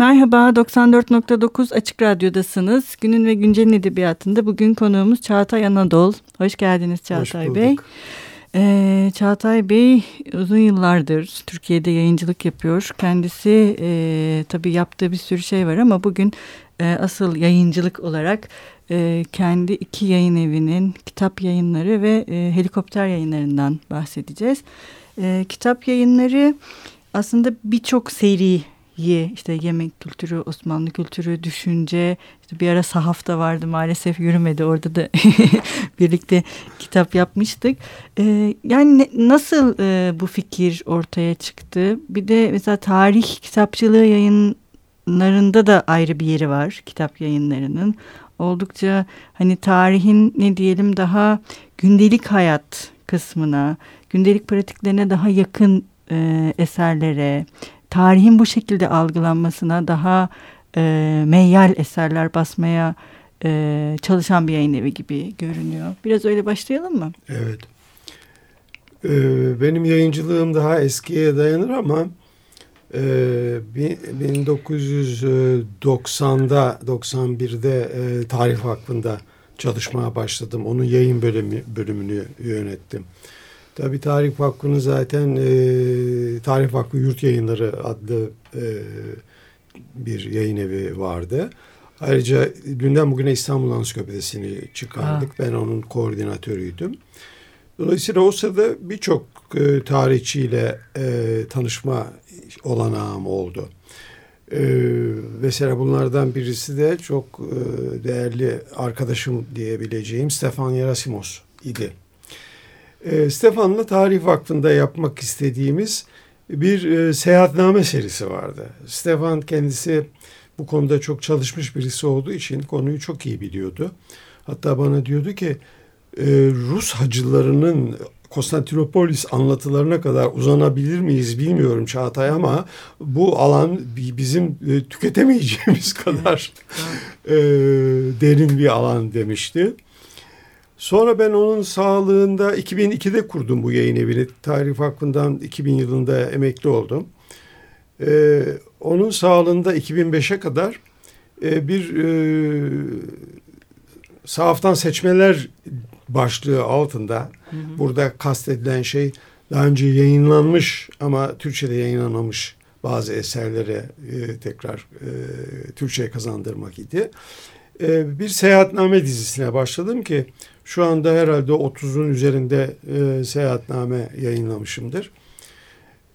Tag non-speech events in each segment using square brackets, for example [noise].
Merhaba, 94.9 Açık Radyo'dasınız. Günün ve Güncel'in edebiyatında bugün konuğumuz Çağatay Anadol. Hoş geldiniz Çağatay Hoş Bey. Ee, Çağatay Bey uzun yıllardır Türkiye'de yayıncılık yapıyor. Kendisi e, tabii yaptığı bir sürü şey var ama bugün e, asıl yayıncılık olarak e, kendi iki yayın evinin kitap yayınları ve e, helikopter yayınlarından bahsedeceğiz. E, kitap yayınları aslında birçok seri işte yemek kültürü, Osmanlı kültürü, düşünce, işte bir ara sahaf da vardı maalesef yürümedi. Orada da [laughs] birlikte kitap yapmıştık. Ee, yani ne, nasıl e, bu fikir ortaya çıktı? Bir de mesela tarih kitapçılığı yayınlarında da ayrı bir yeri var kitap yayınlarının. Oldukça hani tarihin ne diyelim daha gündelik hayat kısmına, gündelik pratiklerine daha yakın e, eserlere, tarihin bu şekilde algılanmasına daha e, meyyal eserler basmaya e, çalışan bir yayın evi gibi görünüyor. Biraz öyle başlayalım mı? Evet. Ee, benim yayıncılığım daha eskiye dayanır ama e, 1990'da 91'de e, Tarih Vakfı'nda çalışmaya başladım. Onun yayın bölümü, bölümünü yönettim. Tabi Tarih Vakfı'nın zaten e, Tarih Vakfı Yurt Yayınları adlı e, bir yayın evi vardı. Ayrıca dünden bugüne İstanbul Ansiklopedisini çıkardık. Ha. Ben onun koordinatörüydüm. Dolayısıyla o sırada birçok e, tarihçiyle e, tanışma olanağım oldu. E, mesela bunlardan birisi de çok e, değerli arkadaşım diyebileceğim Stefan Yerasimos idi. E, Stefan'la Tarih Vakfı'nda yapmak istediğimiz bir e, seyahatname serisi vardı. Stefan kendisi bu konuda çok çalışmış birisi olduğu için konuyu çok iyi biliyordu. Hatta bana diyordu ki e, Rus hacılarının Konstantinopolis anlatılarına kadar uzanabilir miyiz bilmiyorum Çağatay ama bu alan bizim e, tüketemeyeceğimiz [laughs] kadar e, derin bir alan demişti. Sonra ben onun sağlığında 2002'de kurdum bu yayın evini. Tarih Vakfı'ndan 2000 yılında emekli oldum. Ee, onun sağlığında 2005'e kadar e, bir e, sahaftan seçmeler başlığı altında hı hı. burada kastedilen şey daha önce yayınlanmış ama Türkçe'de yayınlanmamış bazı eserlere e, tekrar e, Türkçe'ye kazandırmak idi. E, bir seyahatname dizisine başladım ki şu anda herhalde 30'un üzerinde e, seyahatname yayınlamışımdır.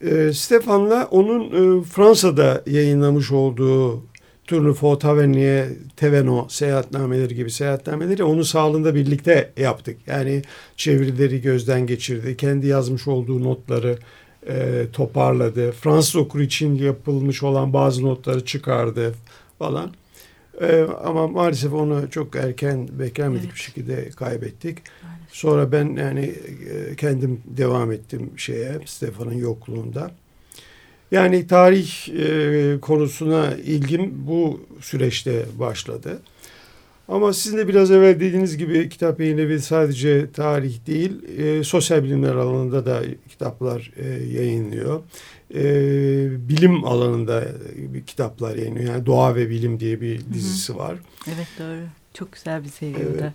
E, Stefan'la onun e, Fransa'da yayınlamış olduğu Turnufo Tavernier Teveno seyahatnameleri gibi seyahatnameleri onun sağlığında birlikte yaptık. Yani çevirileri gözden geçirdi. Kendi yazmış olduğu notları e, toparladı. Fransız okur için yapılmış olan bazı notları çıkardı falan. Ee, ama maalesef onu çok erken beklenmedik evet. bir şekilde kaybettik. Maalesef. Sonra ben yani e, kendim devam ettim şeye Stefan'ın yokluğunda. Yani tarih e, konusuna ilgim bu süreçte başladı. Ama sizin de biraz evvel dediğiniz gibi kitap yayın sadece tarih değil, e, sosyal bilimler alanında da kitaplar e, yayınlıyor e, bilim alanında kitaplar yayınlıyor. Yani Doğa ve Bilim diye bir dizisi Hı -hı. var. Evet doğru. Çok güzel bir seri evet.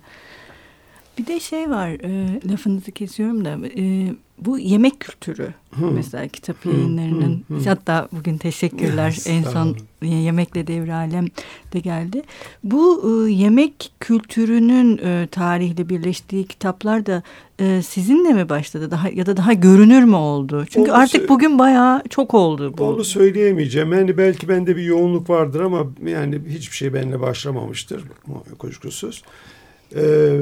Bir de şey var, e, lafınızı kesiyorum da e, bu yemek kültürü hı. mesela kitap yayınlarının hı, hı, hı. hatta bugün teşekkürler yes, en son yemekle devre alem de geldi. Bu e, yemek kültürünün e, tarihle birleştiği kitaplar da e, sizinle mi başladı daha ya da daha görünür mü oldu? Çünkü onu artık bugün bayağı çok oldu bu. Onu söyleyemeyeceğim. Yani belki bende bir yoğunluk vardır ama yani hiçbir şey benimle başlamamıştır kuşkusuz. Ee,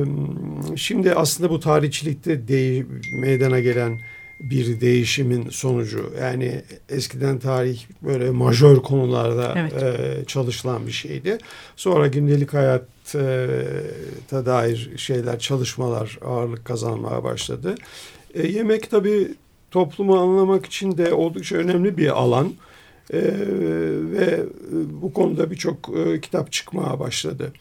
şimdi aslında bu tarihçilikte de, meydana gelen bir değişimin sonucu. Yani eskiden tarih böyle majör konularda evet. e, çalışılan bir şeydi. Sonra gündelik hayata dair şeyler, çalışmalar ağırlık kazanmaya başladı. E, yemek tabii toplumu anlamak için de oldukça önemli bir alan. E, ve bu konuda birçok e, kitap çıkmaya başladı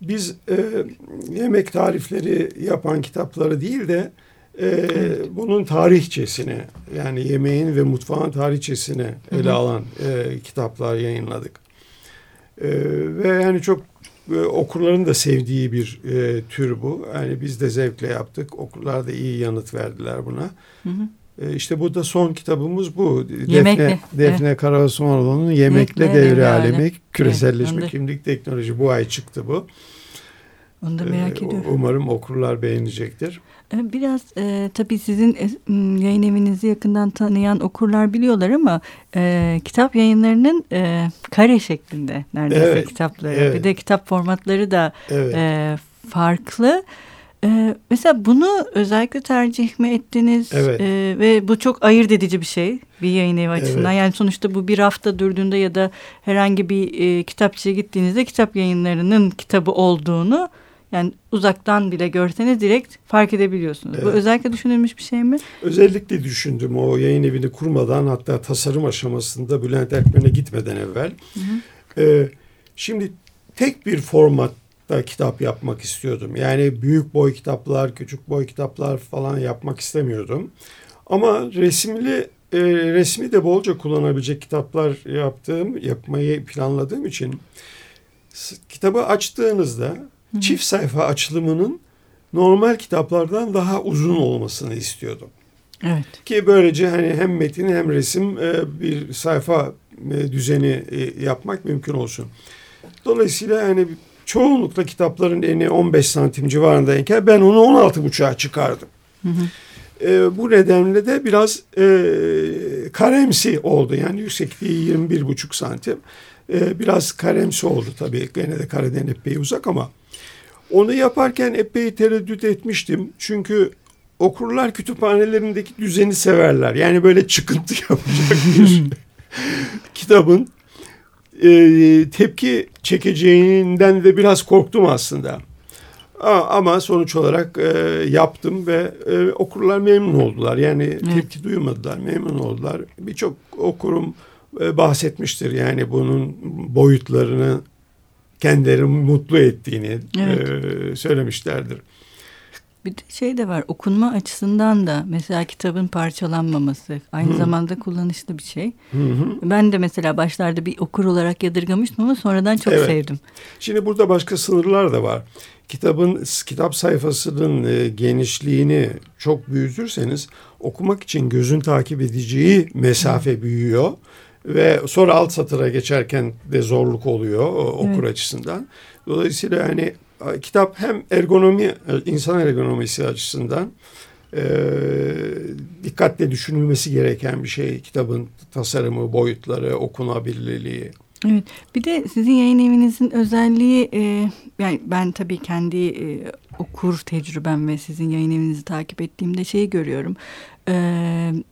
biz e, yemek tarifleri yapan kitapları değil de e, bunun tarihçesini yani yemeğin ve mutfağın tarihçesini ele alan e, kitaplar yayınladık. E, ve yani çok e, okurların da sevdiği bir e, tür bu. Yani biz de zevkle yaptık. Okurlar da iyi yanıt verdiler buna. Hı hı. E, işte bu da son kitabımız bu. Yemekli. Defne, Defne evet. Karasmanoğlu'nun Yemekle, Yemekle Devre Alemi, Küreselleşme evet, Kimlik Teknoloji bu ay çıktı bu. Onu da merak ee, ediyorum. Umarım okurlar beğenecektir. Ee, biraz e, tabii sizin e, yayın evinizi yakından tanıyan okurlar biliyorlar ama e, kitap yayınlarının e, kare şeklinde neredeyse evet, kitapları. Evet. Bir de kitap formatları da evet. e, farklı. E, mesela bunu özellikle tercih mi ettiniz? Evet. E, ve bu çok ayırt edici bir şey bir yayın evi açısından. Evet. Yani sonuçta bu bir hafta durduğunda ya da herhangi bir e, kitapçıya gittiğinizde kitap yayınlarının kitabı olduğunu yani uzaktan bile görseniz direkt fark edebiliyorsunuz. Evet. Bu özellikle düşünülmüş bir şey mi? Özellikle düşündüm o yayın evini kurmadan hatta tasarım aşamasında Bülent Erkmen'e gitmeden evvel. Hı hı. Ee, şimdi tek bir formatta kitap yapmak istiyordum. Yani büyük boy kitaplar, küçük boy kitaplar falan yapmak istemiyordum. Ama resimli e, resmi de bolca kullanabilecek kitaplar yaptığım, yapmayı planladığım için kitabı açtığınızda Hı. çift sayfa açılımının normal kitaplardan daha uzun olmasını istiyordum. Evet. Ki böylece hani hem metin hem resim e, bir sayfa e, düzeni e, yapmak mümkün olsun. Dolayısıyla hani çoğunlukla kitapların eni 15 santim civarındayken ben onu 16 buçuğa çıkardım. Hı hı. E, bu nedenle de biraz e, karemsi oldu. Yani yüksekliği 21 buçuk santim. E, biraz karemsi oldu tabii. Gene de kareden epey uzak ama onu yaparken epey tereddüt etmiştim. Çünkü okurlar kütüphanelerindeki düzeni severler. Yani böyle çıkıntı [laughs] yapacak bir [laughs] kitabın e, tepki çekeceğinden de biraz korktum aslında. Ama sonuç olarak e, yaptım ve e, okurlar memnun oldular. Yani evet. tepki duymadılar, memnun oldular. Birçok okurum e, bahsetmiştir yani bunun boyutlarını kendilerini mutlu ettiğini evet. e, söylemişlerdir. Bir de şey de var okunma açısından da mesela kitabın parçalanmaması aynı hı. zamanda kullanışlı bir şey. Hı hı. Ben de mesela başlarda bir okur olarak yadırgamıştım ama sonradan çok evet. sevdim. Şimdi burada başka sınırlar da var. Kitabın kitap sayfasının e, genişliğini çok büyütürseniz okumak için gözün takip edeceği mesafe hı. büyüyor ve sonra alt satıra geçerken de zorluk oluyor okur evet. açısından. Dolayısıyla hani kitap hem ergonomi insan ergonomisi açısından e, dikkatle düşünülmesi gereken bir şey kitabın tasarımı, boyutları, okunabilirliği. Evet. Bir de sizin yayın evinizin özelliği e, yani ben tabii kendi e, okur tecrübem ve sizin yayın evinizi takip ettiğimde şeyi görüyorum. E,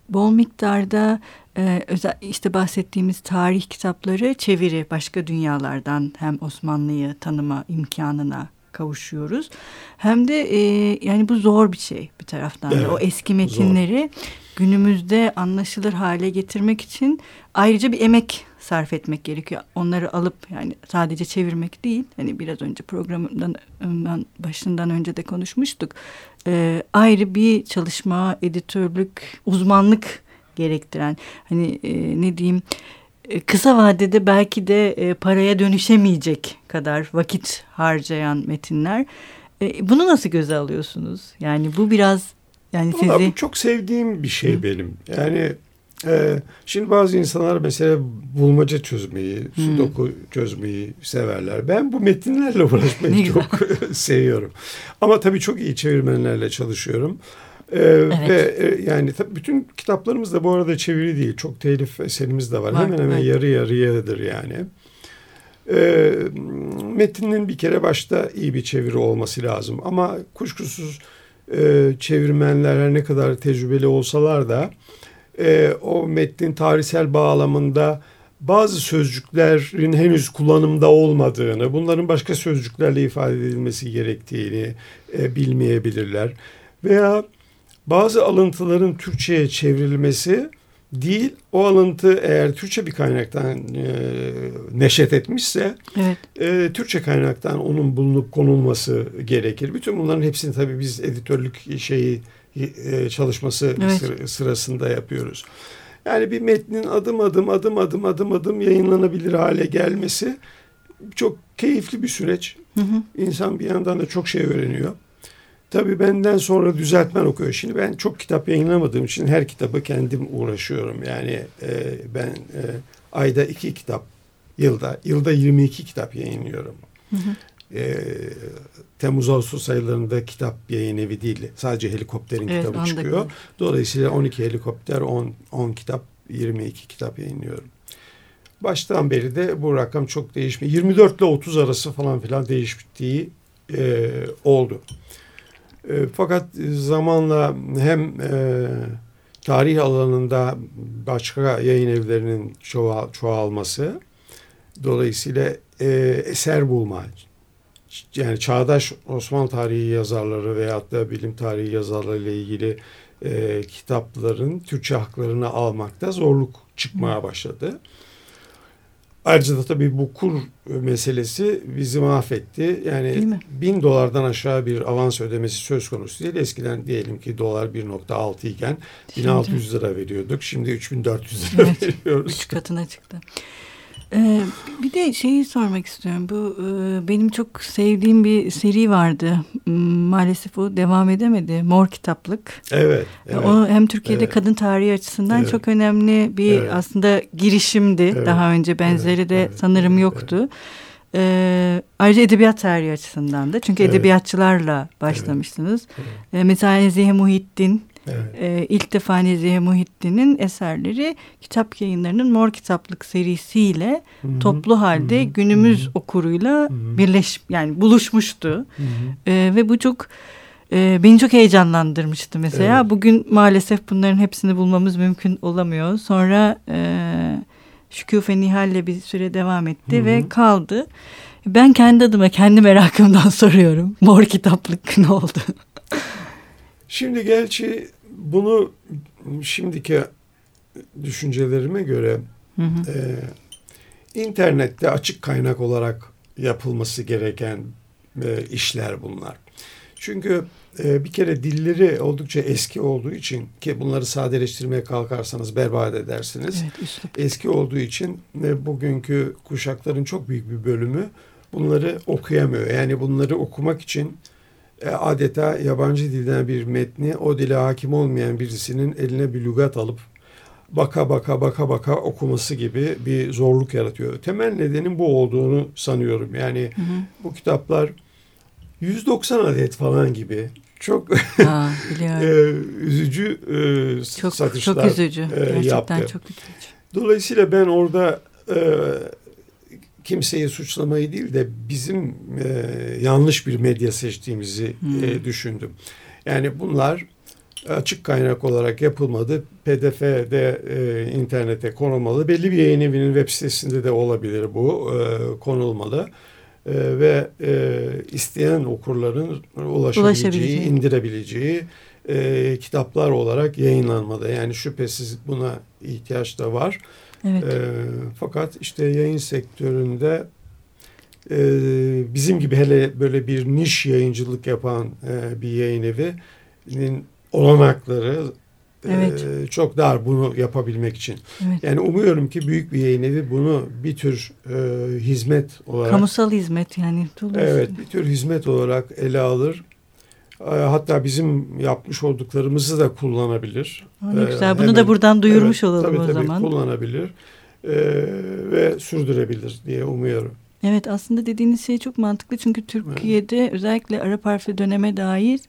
bol miktarda e, özel, işte bahsettiğimiz tarih kitapları çeviri başka dünyalardan hem Osmanlı'yı tanıma imkanına kavuşuyoruz. Hem de e, yani bu zor bir şey bir taraftan evet, da. O eski metinleri zor. günümüzde anlaşılır hale getirmek için ayrıca bir emek sarf etmek gerekiyor. Onları alıp yani sadece çevirmek değil. Hani biraz önce programından başından önce de konuşmuştuk. E, ayrı bir çalışma, editörlük, uzmanlık gerektiren hani e, ne diyeyim kısa vadede belki de e, paraya dönüşemeyecek kadar vakit harcayan metinler. E, bunu nasıl göze alıyorsunuz? Yani bu biraz yani Vallahi sizi... Bu çok sevdiğim bir şey benim. Yani e, şimdi bazı insanlar mesela bulmaca çözmeyi, Hı. sudoku çözmeyi severler. Ben bu metinlerle uğraşmayı çok [laughs] seviyorum. Ama tabii çok iyi çevirmenlerle çalışıyorum. Ee, evet. Ve e, yani tabii bütün kitaplarımız da bu arada çeviri değil. Çok telif eserimiz de var. var hemen hemen yarı yarıyadır yani. Ee, metinin bir kere başta iyi bir çeviri olması lazım. Ama kuşkusuz e, çevirmenler her ne kadar tecrübeli olsalar da e, o metnin tarihsel bağlamında bazı sözcüklerin henüz kullanımda olmadığını, bunların başka sözcüklerle ifade edilmesi gerektiğini e, bilmeyebilirler. Veya bazı alıntıların Türkçe'ye çevrilmesi değil o alıntı eğer Türkçe bir kaynaktan e, neşet etmişse evet. e, Türkçe kaynaktan onun bulunup konulması gerekir. Bütün bunların hepsini tabii biz editörlük şeyi e, çalışması evet. sırasında yapıyoruz. Yani bir metnin adım adım adım adım adım adım yayınlanabilir hale gelmesi çok keyifli bir süreç. Hı hı. İnsan bir yandan da çok şey öğreniyor. Tabii benden sonra düzeltmen okuyor. Şimdi ben çok kitap yayınlamadığım için her kitabı kendim uğraşıyorum. Yani e, ben e, ayda iki kitap, yılda yılda 22 kitap yayınlıyorum. Hı hı. E, Temmuz Ağustos aylarında kitap yayın evi değil. Sadece helikopterin evet, kitabı çıkıyor. Gibi. Dolayısıyla 12 helikopter, 10, 10 kitap, 22 kitap yayınlıyorum. Baştan beri de bu rakam çok değişmiyor. 24 ile 30 arası falan filan değiştiği e, oldu. E, fakat zamanla hem e, tarih alanında başka yayın evlerinin çoğal, çoğalması dolayısıyla e, eser bulma yani çağdaş Osmanlı tarihi yazarları veyahut da bilim tarihi yazarları ile ilgili e, kitapların Türkçe haklarını almakta zorluk çıkmaya başladı. Ayrıca da tabii bu kur meselesi bizi mahvetti. Yani bin dolardan aşağı bir avans ödemesi söz konusu değil. Eskiden diyelim ki dolar 1.6 iken 1600 lira veriyorduk. Şimdi 3400 lira evet, veriyoruz. Üç katına çıktı. Ee, bir de şeyi sormak istiyorum. Bu e, benim çok sevdiğim bir seri vardı. Maalesef o devam edemedi. Mor kitaplık. Evet. evet o hem Türkiye'de evet. kadın tarihi açısından evet. çok önemli bir evet. aslında girişimdi. Evet. Daha önce benzeri evet. de evet. sanırım yoktu. Evet. Ee, ayrıca edebiyat tarihi açısından da. Çünkü evet. edebiyatçılarla başlamıştınız. Evet. Evet. Ee, mesela Nezihe Muhittin Evet. E, ilk defa Nezihe Muhittin'in eserleri kitap yayınlarının Mor Kitaplık serisiyle Hı-hı. toplu halde Hı-hı. günümüz Hı-hı. okuruyla Hı-hı. birleş yani buluşmuştu. E, ve bu çok e, beni çok heyecanlandırmıştı mesela. Evet. Bugün maalesef bunların hepsini bulmamız mümkün olamıyor. Sonra e, Şükufe Nihal'le bir süre devam etti Hı-hı. ve kaldı. Ben kendi adıma kendi merakımdan [laughs] soruyorum. Mor kitaplık ne oldu? Şimdi gerçi bunu şimdiki düşüncelerime göre hı hı. E, internette açık kaynak olarak yapılması gereken e, işler bunlar. Çünkü e, bir kere dilleri oldukça eski olduğu için ki bunları sadeleştirmeye kalkarsanız berbat edersiniz. Evet, eski olduğu için e, bugünkü kuşakların çok büyük bir bölümü bunları okuyamıyor. Yani bunları okumak için e, adeta yabancı dilden bir metni o dile hakim olmayan birisinin eline bir lügat alıp baka baka baka baka okuması gibi bir zorluk yaratıyor. Temel nedenin bu olduğunu sanıyorum. Yani hı hı. bu kitaplar 190 adet falan gibi çok Aa, [laughs] e, üzücü e, çok, satışlar çok üzücü. Gerçekten yaptı. çok üzücü. Dolayısıyla ben orada e, kimseyi suçlamayı değil de bizim e, yanlış bir medya seçtiğimizi hmm. e, düşündüm. Yani bunlar açık kaynak olarak yapılmadı. PDF'de e, internete konulmalı. Belli bir yayın evinin web sitesinde de olabilir bu e, konulmalı. E, ve e, isteyen okurların ulaşabileceği, indirebileceği e, kitaplar olarak yayınlanmalı. Yani şüphesiz buna ihtiyaç da var. Evet. E, fakat işte yayın sektöründe e, bizim gibi hele böyle bir niş yayıncılık yapan e, bir yayın evinin olanakları evet. e, çok dar bunu yapabilmek için. Evet. Yani umuyorum ki büyük bir yayın evi bunu bir tür e, hizmet olarak. Kamusal hizmet yani. Evet bir tür hizmet olarak ele alır. E, hatta bizim yapmış olduklarımızı da kullanabilir. ne güzel. Bunu Hemen, da buradan duyurmuş evet, olalım tabii, o tabii, zaman. kullanabilir e, ve sürdürebilir diye umuyorum. Evet aslında dediğiniz şey çok mantıklı çünkü Türkiye'de evet. özellikle Arap harfli döneme dair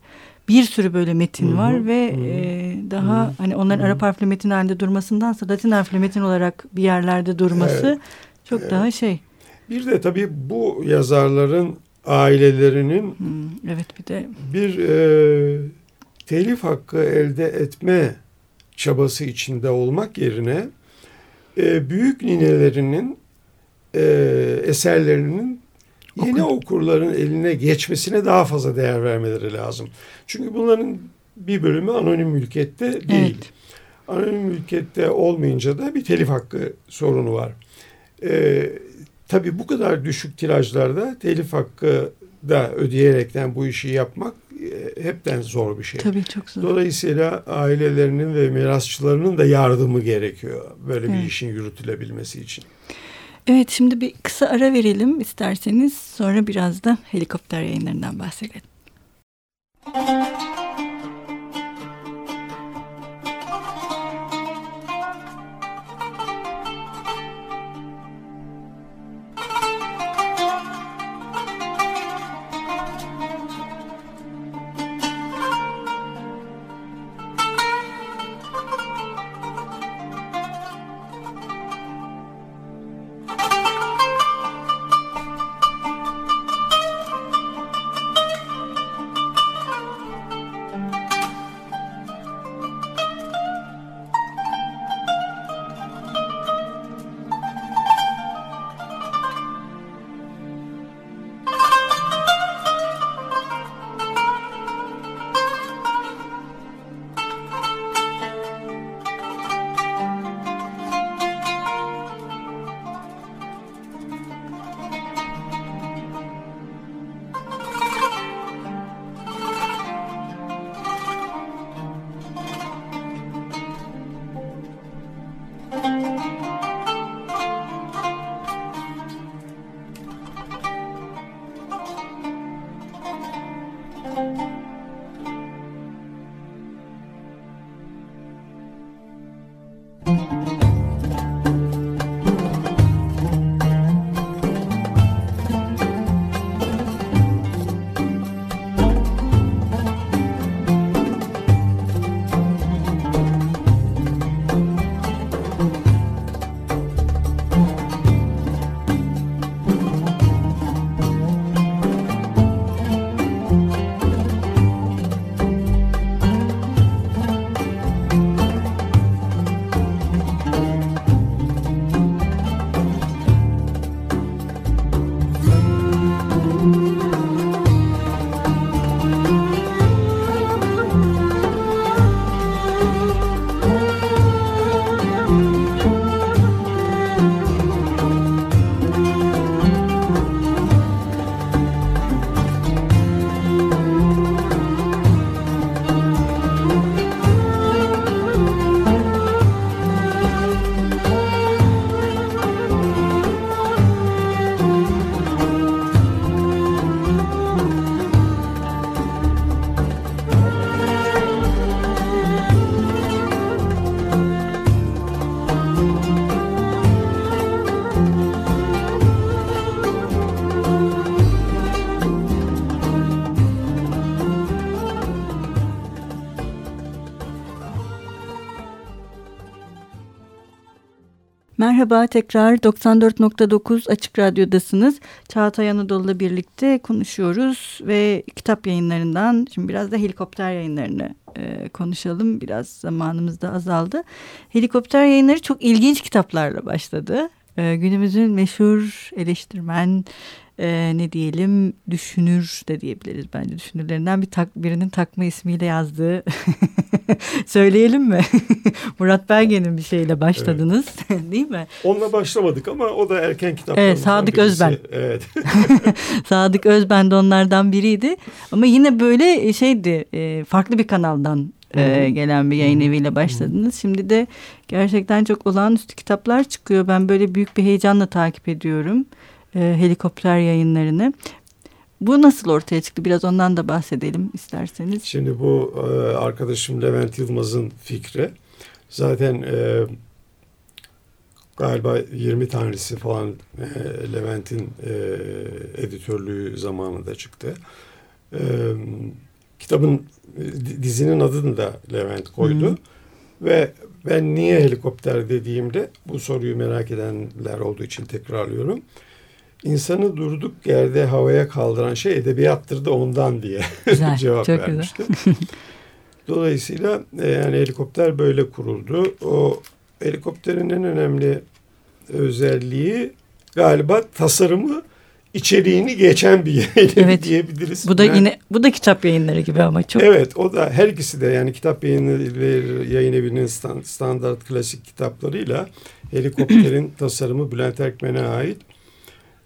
bir sürü böyle metin Hı-hı. var ve Hı-hı. e, daha Hı-hı. hani onların Hı-hı. Arap harfli metin halinde durmasındansa Latin harfli metin olarak bir yerlerde durması evet. çok evet. daha şey. Bir de tabii bu yazarların ailelerinin hmm, evet bir de bir e, telif hakkı elde etme çabası içinde olmak yerine e, büyük ninelerinin e, eserlerinin yeni Oku. okurların eline geçmesine daha fazla değer vermeleri lazım. Çünkü bunların bir bölümü anonim mülkiyette değil. Evet. Anonim mülkiyette olmayınca da bir telif hakkı sorunu var. Ee, tabii bu kadar düşük tirajlarda telif hakkı da ödeyerekten bu işi yapmak e, hepten zor bir şey. Tabii çok zor. Dolayısıyla ailelerinin ve mirasçılarının da yardımı gerekiyor böyle evet. bir işin yürütülebilmesi için. Evet şimdi bir kısa ara verelim isterseniz sonra biraz da helikopter yayınlarından bahsedelim. Merhaba tekrar 94.9 Açık Radyo'dasınız. Çağatay Anadolu'la birlikte konuşuyoruz ve kitap yayınlarından şimdi biraz da helikopter yayınlarını e, konuşalım. Biraz zamanımız da azaldı. Helikopter yayınları çok ilginç kitaplarla başladı. E, günümüzün meşhur eleştirmen e, ne diyelim düşünür de diyebiliriz bence düşünürlerinden bir tak, birinin takma ismiyle yazdığı [laughs] söyleyelim mi? [laughs] Murat Belge'nin bir şeyle başladınız evet. [laughs] değil mi? Onunla başlamadık ama o da erken kitaplarımızdan Evet Sadık birisi. Özben. Evet. Sadık Özben de onlardan biriydi ama yine böyle şeydi e, farklı bir kanaldan e, gelen bir yayın eviyle başladınız. Şimdi de gerçekten çok olağanüstü kitaplar çıkıyor. Ben böyle büyük bir heyecanla takip ediyorum e, helikopter yayınlarını. Bu nasıl ortaya çıktı? Biraz ondan da bahsedelim isterseniz. Şimdi bu e, arkadaşım Levent Yılmaz'ın fikri. Zaten e, galiba 20 tanesi falan e, Levent'in e, editörlüğü zamanında çıktı. E, kitabın dizinin adını da Levent koydu. Hı. Ve ben niye helikopter dediğimde bu soruyu merak edenler olduğu için tekrarlıyorum insanı durduk yerde havaya kaldıran şey edebiyattır da ondan diye [laughs] güzel, cevap çok vermişti. Güzel. Dolayısıyla e, yani helikopter böyle kuruldu. O helikopterin en önemli özelliği galiba tasarımı içeriğini geçen bir evet. [laughs] diyebiliriz. Bu da yani, yine bu da kitap yayınları gibi ama çok. Evet o da her ikisi de yani kitap yayınları yayın evinin standart klasik kitaplarıyla helikopterin [clears throat] tasarımı Bülent Erkmen'e ait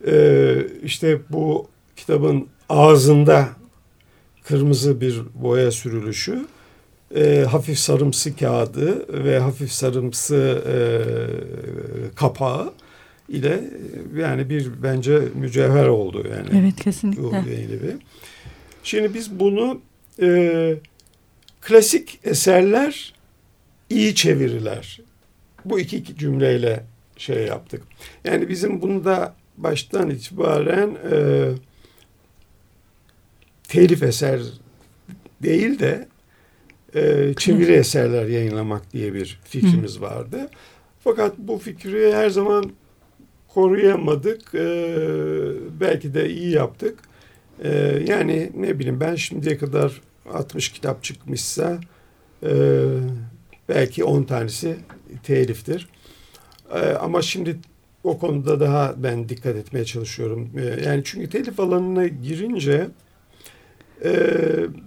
e, işte bu kitabın ağzında kırmızı bir boya sürülüşü, e, hafif sarımsı kağıdı ve hafif sarımsı e, kapağı ile yani bir bence mücevher oldu yani. Evet kesinlikle. Evi. Şimdi biz bunu e, klasik eserler iyi çeviriler. Bu iki cümleyle şey yaptık. Yani bizim bunda baştan itibaren e, telif eser değil de e, çeviri eserler yayınlamak diye bir fikrimiz vardı. Fakat bu fikri her zaman koruyamadık. E, belki de iyi yaptık. E, yani ne bileyim ben şimdiye kadar 60 kitap çıkmışsa e, belki 10 tanesi teliftir. E, ama şimdi o konuda daha ben dikkat etmeye çalışıyorum. E, yani çünkü telif alanına girince e,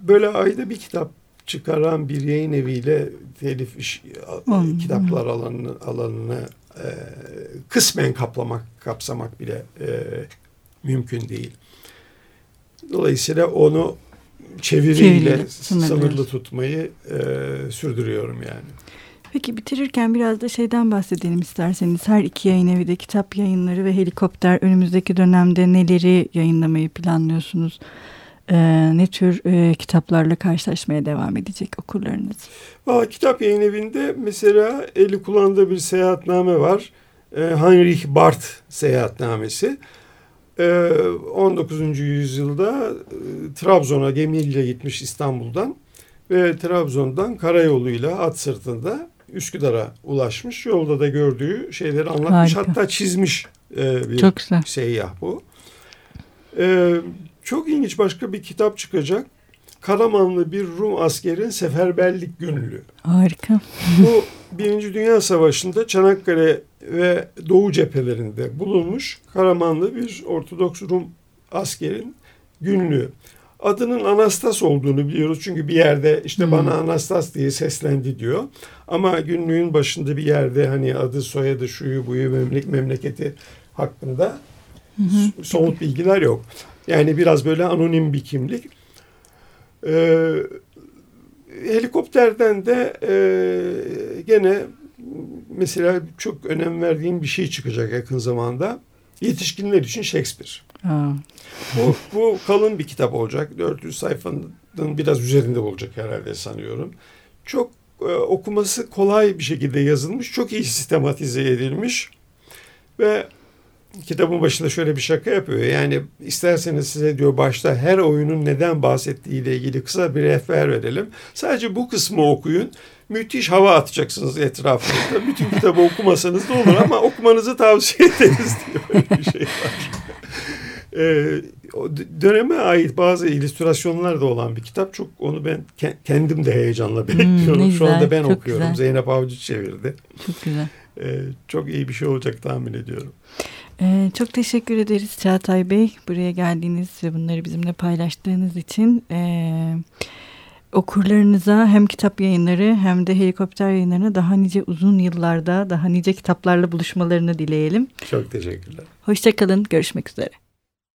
böyle ayda bir kitap çıkaran bir yayın eviyle telif iş, hmm. kitaplar alanını, alanını e, kısmen kaplamak, kapsamak bile e, mümkün değil. Dolayısıyla onu çeviriyle sınırlı tutmayı e, sürdürüyorum yani. Peki bitirirken biraz da şeyden bahsedelim isterseniz. Her iki yayın evi de kitap yayınları ve helikopter önümüzdeki dönemde neleri yayınlamayı planlıyorsunuz? Ee, ne tür e, kitaplarla karşılaşmaya devam edecek okurlarınız? Valla kitap yayın evinde mesela eli kullandığı bir seyahatname var. Ee, Heinrich Barth seyahatnamesi. 19. Ee, yüzyılda e, Trabzon'a gemiyle gitmiş İstanbul'dan ve Trabzon'dan karayoluyla at sırtında Üsküdar'a ulaşmış. Yolda da gördüğü şeyleri anlatmış. Harika. Hatta çizmiş e, bir çok güzel. seyyah bu. E, çok ilginç başka bir kitap çıkacak. Karamanlı bir Rum askerin seferberlik günlüğü. Harika. Bu Birinci Dünya Savaşı'nda Çanakkale ve Doğu cephelerinde bulunmuş Karamanlı bir Ortodoks Rum askerin günlüğü. Adının Anastas olduğunu biliyoruz çünkü bir yerde işte hmm. bana Anastas diye seslendi diyor. Ama günlüğün başında bir yerde hani adı soyadı şuyu buyu memlek memleketi hakkında hmm. somut bilgiler yok. Yani biraz böyle anonim bir kimlik. Ee, helikopterden de e, gene mesela çok önem verdiğim bir şey çıkacak yakın zamanda. Yetişkinler için Shakespeare. Ha. Bu, bu kalın bir kitap olacak. 400 sayfanın biraz üzerinde olacak herhalde sanıyorum. Çok e, okuması kolay bir şekilde yazılmış. Çok iyi sistematize edilmiş. Ve kitabın başında şöyle bir şaka yapıyor. Yani isterseniz size diyor başta her oyunun neden bahsettiği ile ilgili kısa bir rehber verelim. Sadece bu kısmı okuyun. Müthiş hava atacaksınız etrafınızda. Bütün kitabı okumasanız da olur ama okumanızı tavsiye ederiz diye [laughs] bir şey var. Ee, döneme ait bazı illüstrasyonlar da olan bir kitap. Çok onu ben kendim de heyecanla hmm, bekliyorum. Hmm, Şu anda ben okuyorum. Güzel. Zeynep Avcı çevirdi. Çok güzel. Ee, çok iyi bir şey olacak tahmin ediyorum. Ee, çok teşekkür ederiz Çağatay Bey. Buraya geldiğiniz ve bunları bizimle paylaştığınız için. Ee, okurlarınıza hem kitap yayınları hem de helikopter yayınlarına daha nice uzun yıllarda daha nice kitaplarla buluşmalarını dileyelim. Çok teşekkürler. Hoşçakalın. Görüşmek üzere.